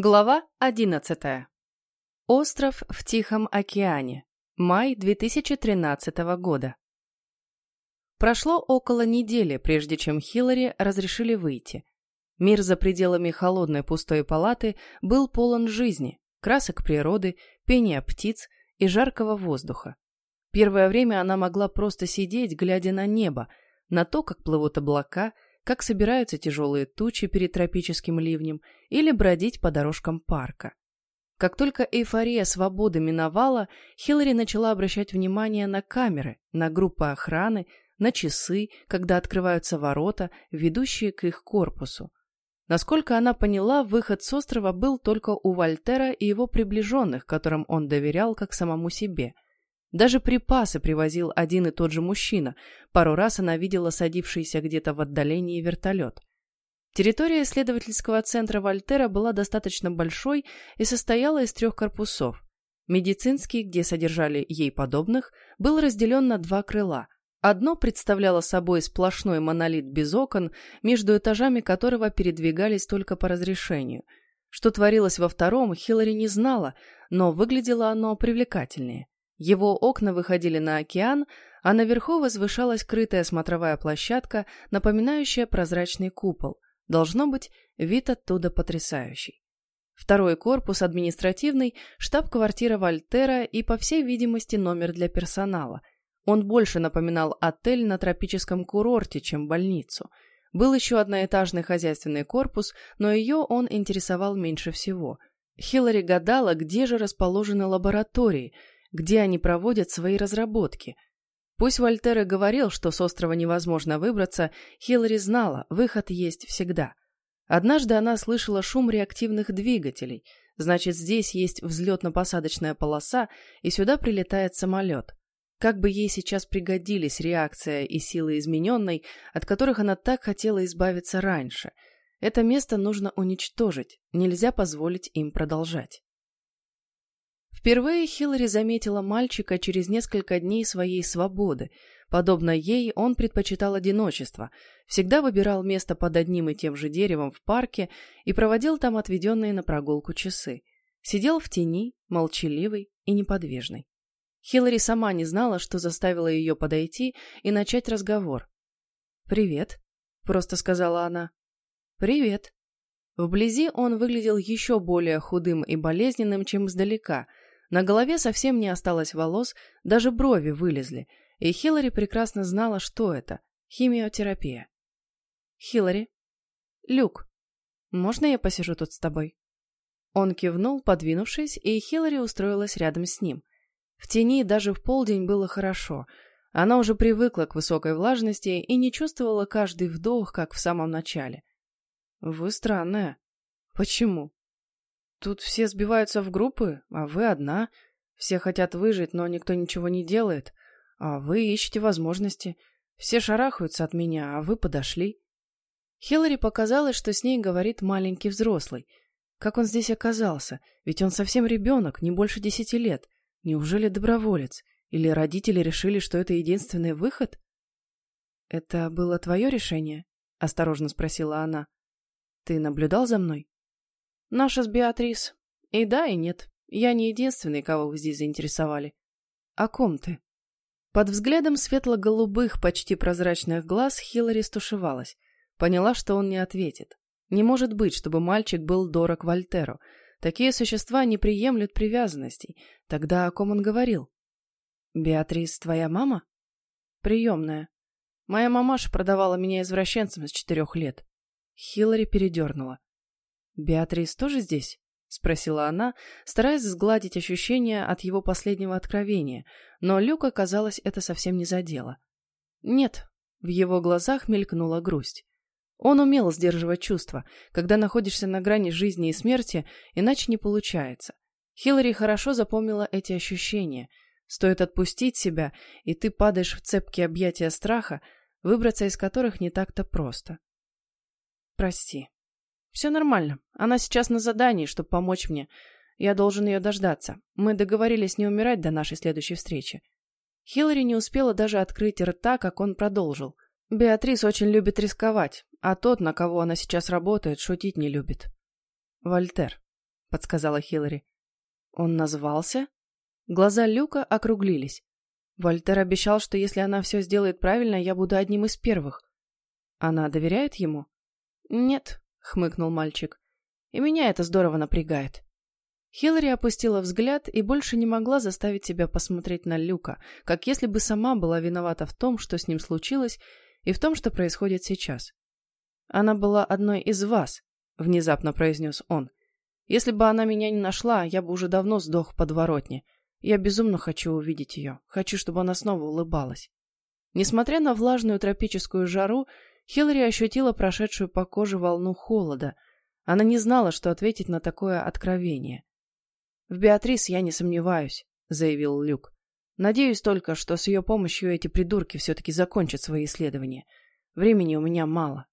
Глава 11. Остров в Тихом океане. Май 2013 года. Прошло около недели, прежде чем Хиллари разрешили выйти. Мир за пределами холодной пустой палаты был полон жизни, красок природы, пения птиц и жаркого воздуха. Первое время она могла просто сидеть, глядя на небо, на то, как плывут облака – как собираются тяжелые тучи перед тропическим ливнем, или бродить по дорожкам парка. Как только эйфория свободы миновала, Хиллари начала обращать внимание на камеры, на группы охраны, на часы, когда открываются ворота, ведущие к их корпусу. Насколько она поняла, выход с острова был только у Вольтера и его приближенных, которым он доверял как самому себе – даже припасы привозил один и тот же мужчина. Пару раз она видела садившийся где-то в отдалении вертолет. Территория исследовательского центра Вольтера была достаточно большой и состояла из трех корпусов. Медицинский, где содержали ей подобных, был разделен на два крыла. Одно представляло собой сплошной монолит без окон, между этажами которого передвигались только по разрешению. Что творилось во втором, Хиллари не знала, но выглядело оно привлекательнее. Его окна выходили на океан, а наверху возвышалась крытая смотровая площадка, напоминающая прозрачный купол. Должно быть, вид оттуда потрясающий. Второй корпус административный, штаб-квартира Вольтера и, по всей видимости, номер для персонала. Он больше напоминал отель на тропическом курорте, чем больницу. Был еще одноэтажный хозяйственный корпус, но ее он интересовал меньше всего. Хиллари гадала, где же расположены лаборатории – где они проводят свои разработки. Пусть Вольтер и говорил, что с острова невозможно выбраться, Хиллари знала, выход есть всегда. Однажды она слышала шум реактивных двигателей, значит, здесь есть взлетно-посадочная полоса, и сюда прилетает самолет. Как бы ей сейчас пригодились реакция и силы измененной, от которых она так хотела избавиться раньше. Это место нужно уничтожить, нельзя позволить им продолжать. Впервые Хиллари заметила мальчика через несколько дней своей свободы. Подобно ей, он предпочитал одиночество, всегда выбирал место под одним и тем же деревом в парке и проводил там отведенные на прогулку часы. Сидел в тени, молчаливый и неподвижный. Хиллари сама не знала, что заставило ее подойти и начать разговор. «Привет», — просто сказала она. «Привет». Вблизи он выглядел еще более худым и болезненным, чем издалека — на голове совсем не осталось волос, даже брови вылезли, и Хиллари прекрасно знала, что это – химиотерапия. «Хиллари?» «Люк, можно я посижу тут с тобой?» Он кивнул, подвинувшись, и Хиллари устроилась рядом с ним. В тени даже в полдень было хорошо. Она уже привыкла к высокой влажности и не чувствовала каждый вдох, как в самом начале. «Вы странная. Почему?» Тут все сбиваются в группы, а вы одна. Все хотят выжить, но никто ничего не делает. А вы ищете возможности. Все шарахаются от меня, а вы подошли. Хиллари показалось, что с ней говорит маленький взрослый. Как он здесь оказался? Ведь он совсем ребенок, не больше десяти лет. Неужели доброволец? Или родители решили, что это единственный выход? «Это было твое решение?» — осторожно спросила она. «Ты наблюдал за мной?» Наша с Беатрис. И да, и нет. Я не единственный, кого вы здесь заинтересовали. О ком ты? Под взглядом светло-голубых, почти прозрачных глаз Хиллари стушевалась. Поняла, что он не ответит. Не может быть, чтобы мальчик был дорог Вольтеру. Такие существа не приемлют привязанностей. Тогда о ком он говорил? «Беатрис твоя мама?» «Приемная. Моя мамаша продавала меня извращенцам с четырех лет». Хиллари передернула. «Беатрис тоже здесь?» — спросила она, стараясь сгладить ощущение от его последнего откровения, но Люка, казалось, это совсем не задело. «Нет», — в его глазах мелькнула грусть. Он умел сдерживать чувства, когда находишься на грани жизни и смерти, иначе не получается. Хиллари хорошо запомнила эти ощущения. Стоит отпустить себя, и ты падаешь в цепкие объятия страха, выбраться из которых не так-то просто. «Прости», все нормально. Она сейчас на задании, чтобы помочь мне. Я должен ее дождаться. Мы договорились не умирать до нашей следующей встречи. Хиллари не успела даже открыть рта, как он продолжил. Беатрис очень любит рисковать, а тот, на кого она сейчас работает, шутить не любит. Вольтер. — подсказала Хиллари. «Он назвался?» Глаза Люка округлились. Вольтер обещал, что если она все сделает правильно, я буду одним из первых. Она доверяет ему? Нет, хмыкнул мальчик. И меня это здорово напрягает. Хиллари опустила взгляд и больше не могла заставить себя посмотреть на Люка, как если бы сама была виновата в том, что с ним случилось, и в том, что происходит сейчас. «Она была одной из вас», — внезапно произнес он. «Если бы она меня не нашла, я бы уже давно сдох в подворотне. Я безумно хочу увидеть ее. Хочу, чтобы она снова улыбалась. Несмотря на влажную тропическую жару, Хиллари ощутила прошедшую по коже волну холода. Она не знала, что ответить на такое откровение. «В Беатрис я не сомневаюсь», — заявил Люк. «Надеюсь только, что с ее помощью эти придурки все-таки закончат свои исследования. Времени у меня мало».